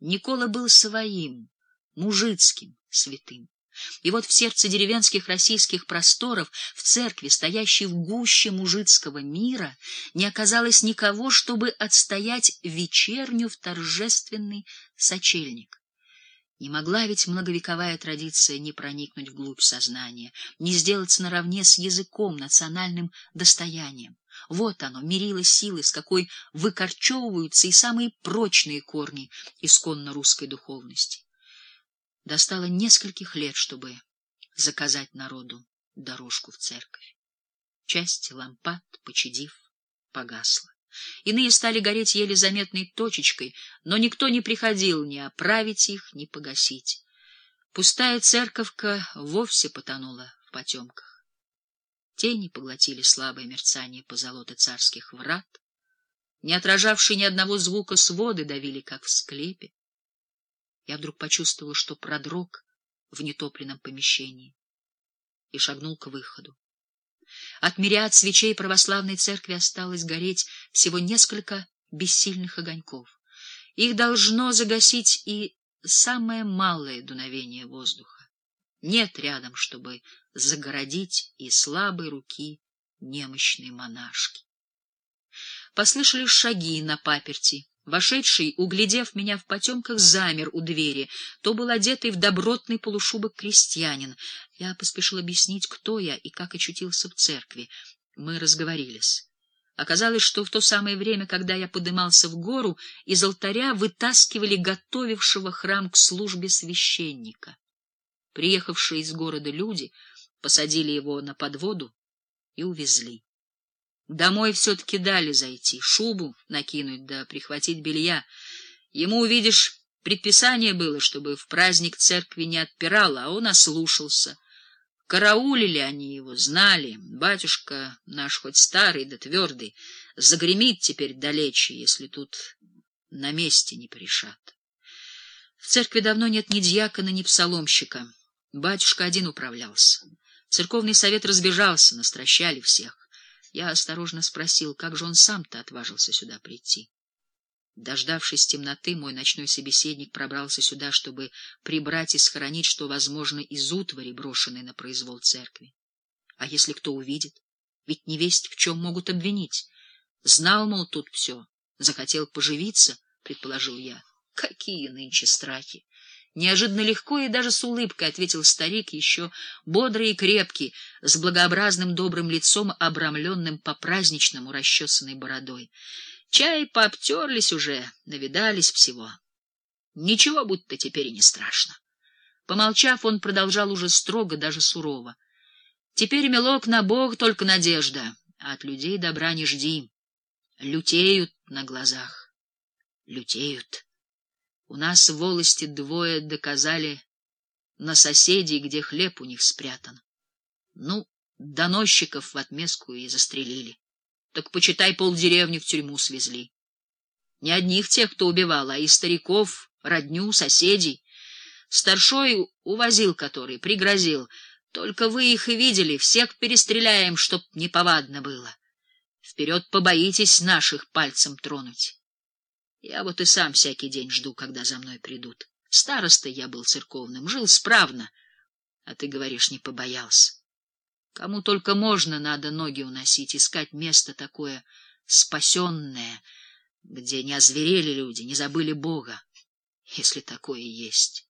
Никола был своим, мужицким, святым. И вот в сердце деревенских российских просторов, в церкви, стоящей в гуще мужицкого мира, не оказалось никого, чтобы отстоять вечерню в торжественный сочельник. Не могла ведь многовековая традиция не проникнуть вглубь сознания, не сделаться наравне с языком, национальным достоянием. Вот оно, мерило силы, с какой выкорчевываются и самые прочные корни исконно русской духовности. Достало нескольких лет, чтобы заказать народу дорожку в церковь. Часть лампад, почадив, погасла. Иные стали гореть еле заметной точечкой, но никто не приходил ни оправить их, ни погасить. Пустая церковка вовсе потонула в потемках. Тени поглотили слабое мерцание позолоты царских врат, не отражавшие ни одного звука своды давили, как в склепе. Я вдруг почувствовал, что продрог в нетопленном помещении и шагнул к выходу. От мириад свечей православной церкви осталось гореть всего несколько бессильных огоньков. Их должно загасить и самое малое дуновение воздуха. Нет рядом, чтобы загородить и слабой руки немощной монашки. Послышались шаги на паперти. Вошедший, углядев меня в потемках, замер у двери. То был одетый в добротный полушубок крестьянин. Я поспешил объяснить, кто я и как очутился в церкви. Мы разговорились. Оказалось, что в то самое время, когда я подымался в гору, из алтаря вытаскивали готовившего храм к службе священника. Приехавшие из города люди посадили его на подводу и увезли. Домой все-таки дали зайти, шубу накинуть да прихватить белья. Ему, увидишь, предписание было, чтобы в праздник церкви не отпирало, а он ослушался. Караулили они его, знали. Батюшка наш хоть старый да твердый, загремит теперь далече, если тут на месте не порешат. В церкви давно нет ни дьякона, ни псаломщика. Батюшка один управлялся. Церковный совет разбежался, настращали всех. Я осторожно спросил, как же он сам-то отважился сюда прийти. Дождавшись темноты, мой ночной собеседник пробрался сюда, чтобы прибрать и схоронить, что возможно, из утвари, брошенной на произвол церкви. А если кто увидит? Ведь невесть в чем могут обвинить. Знал, мол, тут все. Захотел поживиться, предположил я. Какие нынче страхи! Неожиданно легко и даже с улыбкой ответил старик, еще бодрый и крепкий, с благообразным добрым лицом, обрамленным по-праздничному расчесанной бородой. Чай пообтерлись уже, навидались всего. Ничего будто теперь и не страшно. Помолчав, он продолжал уже строго, даже сурово. Теперь, милок, на Бог только надежда, а от людей добра не жди. Лютеют на глазах, лютеют. У нас в волости двое доказали на соседей, где хлеб у них спрятан. Ну, доносчиков в отместку и застрелили. Так, почитай, полдеревни в тюрьму свезли. Не одних тех, кто убивал, а и стариков, родню, соседей. Старшой увозил который, пригрозил. Только вы их и видели, всех перестреляем, чтоб неповадно было. Вперед побоитесь наших пальцем тронуть. Я вот и сам всякий день жду, когда за мной придут. Старостой я был церковным, жил справно, а ты говоришь, не побоялся. Кому только можно, надо ноги уносить, искать место такое спасенное, где не озверели люди, не забыли Бога, если такое есть.